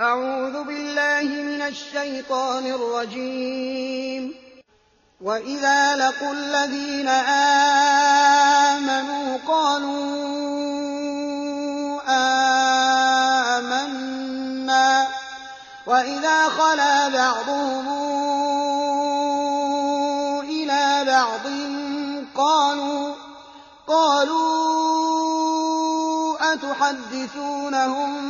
أعوذ بالله من الشيطان الرجيم. وإذا لقوا الذين آمنوا قالوا آمنا. وإذا خلا بعضهم إلى بعض قالوا قالوا أتحدثونهم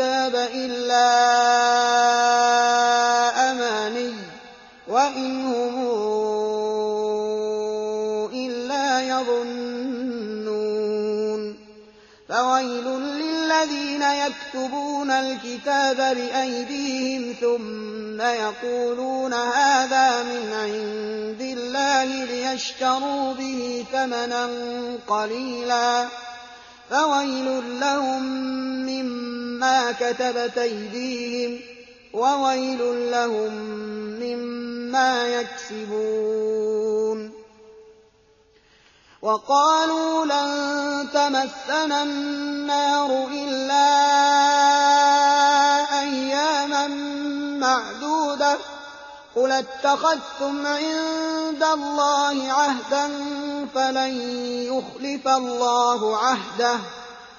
الكتاب إلا أماني وإن هم إلا يظنون. فويل للذين يكتبون الكتاب بأيديهم ثم يقولون هذا من عند الله ليشتروا به ثمنا قليلا. فويل لهم مما كتبت أيديهم وويل لهم مما يكسبون. وقالوا لن تمسنا النار إلا أياما معدودة. قل اتخذتم عند الله عهدا فلن يخلف الله عهده.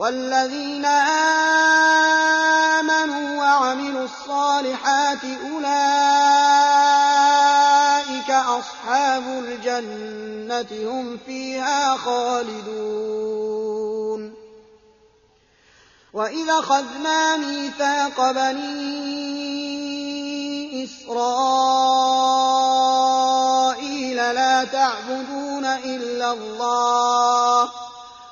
والذين آمنوا وعملوا الصالحات أولئك أصحاب الجنة هم فيها خالدون. وإذا خذنا ميثاق بني إسرائيل لا تعبدون إلا الله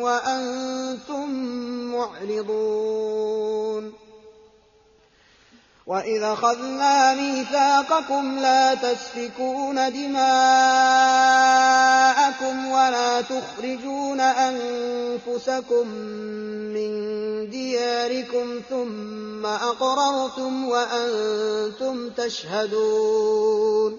وأنتم معرضون. وإذا خذنا ميثاقكم لا تسفكون دماءكم ولا تخرجون أنفسكم من دياركم ثم أقررتم وأنتم تشهدون.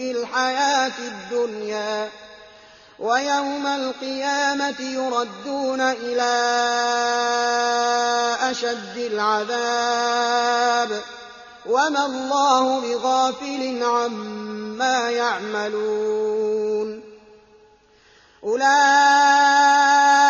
في الحياة الدنيا ويوم القيامة يردون إلى أشد العذاب وما الله بغافل عما يعملون أولئك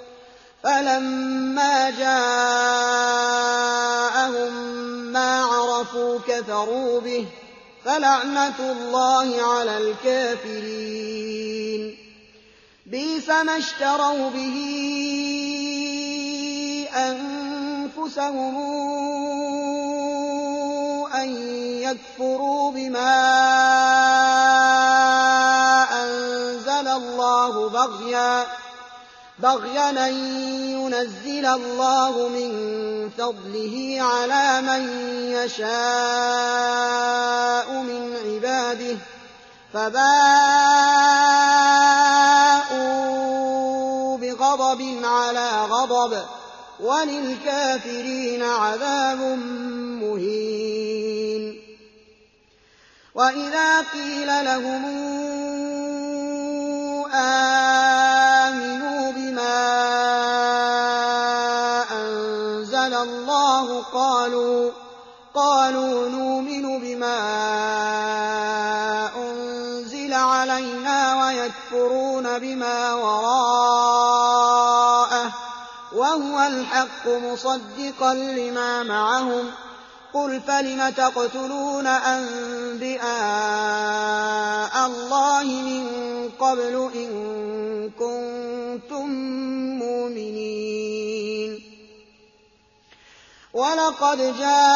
فلما جاءهم ما عرفوا كفروا به فلعنة الله على الكافرين بئس ما اشتروا به أنفسهم أن يكفروا بما أنزل الله بغيا بغيا أن ينزل الله من فضله على من يشاء من عباده فباءوا بغضب على غضب وللكافرين عذاب مهين وإذا قيل لهم بما أنزل الله قالوا قالوا نؤمن بما أنزل علينا ويكفرون بما وراءه وهو الحق مصدقا لما معهم. قل فلم تقتلون أنبئاء الله من قبل إن كنتم مؤمنين. ولقد جاءكم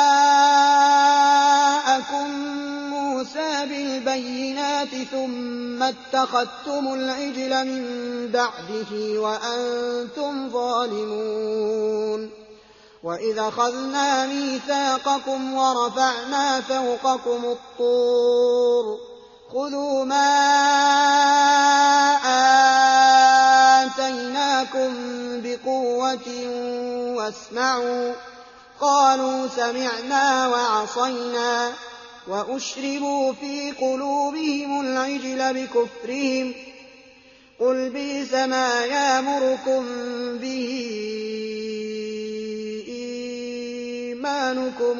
موسى بالبينات ثم اتخذتم العجل من بعده وأنتم ظالمون. وإذ أخذنا ميثاقكم ورفعنا فوقكم الطور. خذوا ما آتيناكم بقوة واسمعوا قالوا سمعنا وعصينا وأشربوا في قلوبهم العجل بكفرهم قل بئس ما يامركم به إيمانكم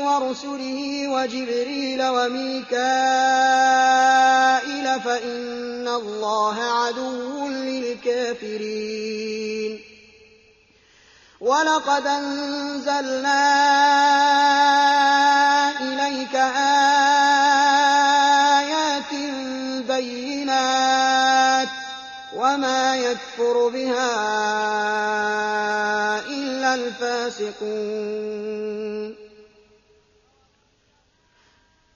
ورسله وجبريل وميكائيل فإن الله عدو للكافرين. ولقد أنزلنا إليك آيات بينات وما يكفر بها الفاسقون.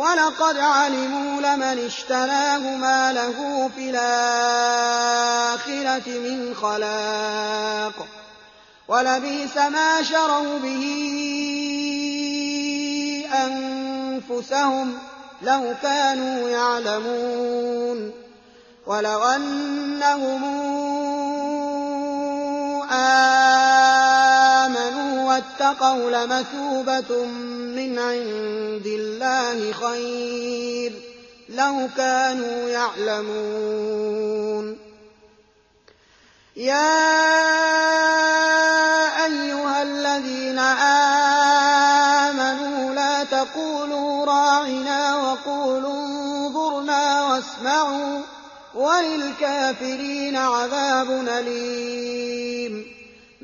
ولقد علموا لمن اشتراه ما له في الآخرة من خلاق ولبئس ما شروا به أنفسهم لو كانوا يعلمون ولو أنهم آمنوا واتقوا لمثوبة من عند الله خير لو كانوا يعلمون. يا أيها الذين آمنوا لا تقولوا راعنا وقولوا انظرنا واسمعوا وللكافرين عذاب أليم.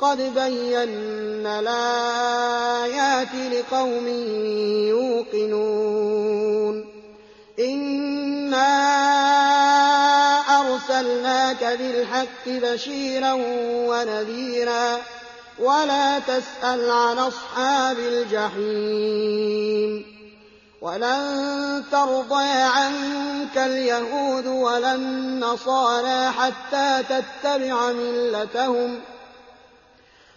قد بينا الآيات لقوم يوقنون إنا أرسلناك بالحق بشيرا ونذيرا ولا تسأل عن أصحاب الجحيم ولن ترضى عنك اليهود ولا النصارى حتى تتبع ملتهم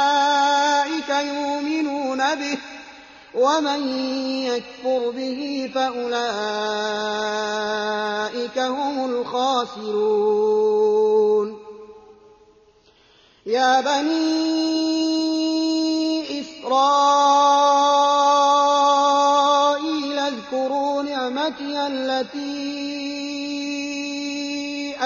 أولئك يؤمنون به ومن يكفر به فأولئك هم الخاسرون. يا بني إسرائيل اذكروا نعمتي التي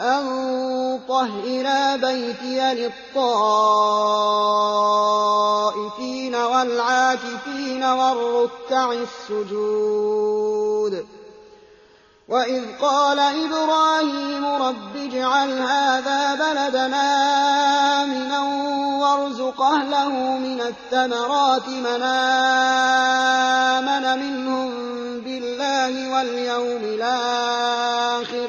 أن طهرا بيتي للطائفين والعاكفين والركع السجود وإذ قال إبراهيم رب اجعل هذا بلدنا آمنا وارزق أهله من الثمرات من آمن منهم بالله واليوم الآخر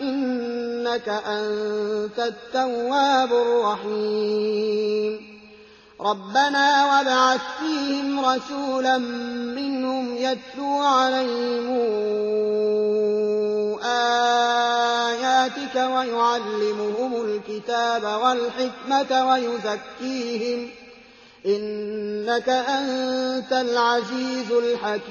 إنك أنت التواب الرحيم. ربنا وابعث فيهم رسولا منهم يتلو عليهم آياتك ويعلمهم الكتاب والحكمة ويزكيهم. إنك أنت العزيز الحكيم.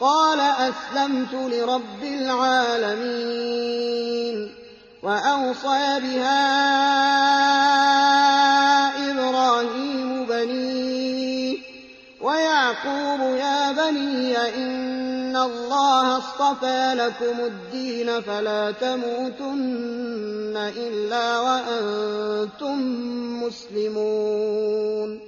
قال أسلمت لرب العالمين وأوصى بها إبراهيم بنيه ويعقوب يا بني إن الله اصطفى لكم الدين فلا تموتن إلا وأنتم مسلمون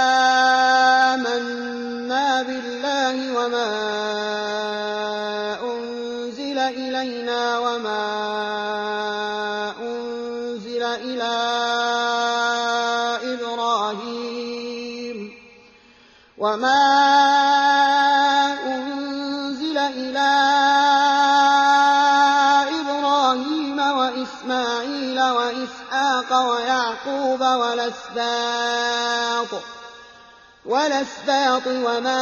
وما أنزل إلى إبراهيم وإسماعيل وإسحاق ويعقوب والأسباط وما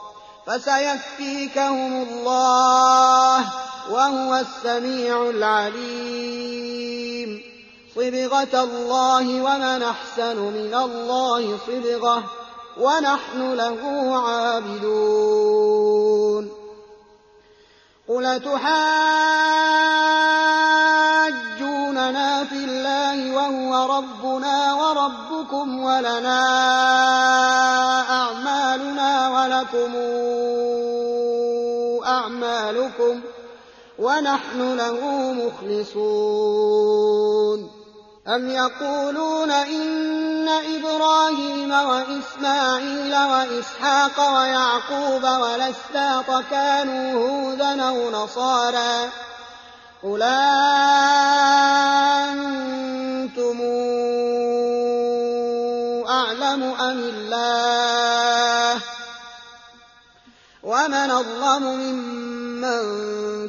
فسيكفيكهم الله وهو السميع العليم. صبغة الله ومن أحسن من الله صبغة ونحن له عابدون. قل تحاجوننا في الله وهو ربنا وربكم ولنا أعمالنا ولكم ونحن له مخلصون. أم يقولون إن إبراهيم وإسماعيل وإسحاق ويعقوب والأسباط كانوا هودا أو نصارى قل أنتم أعلم أم الله؟ ومن أظلم ممن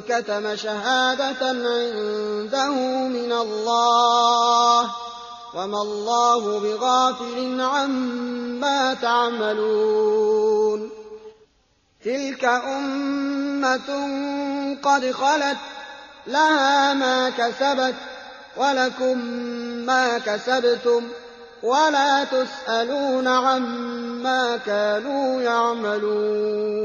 كتم شهادة عنده من الله وما الله بغافل عما تعملون. تلك أمة قد خلت لها ما كسبت ولكم ما كسبتم ولا تسألون عما كانوا يعملون.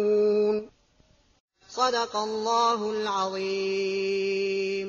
صدق الله العظيم.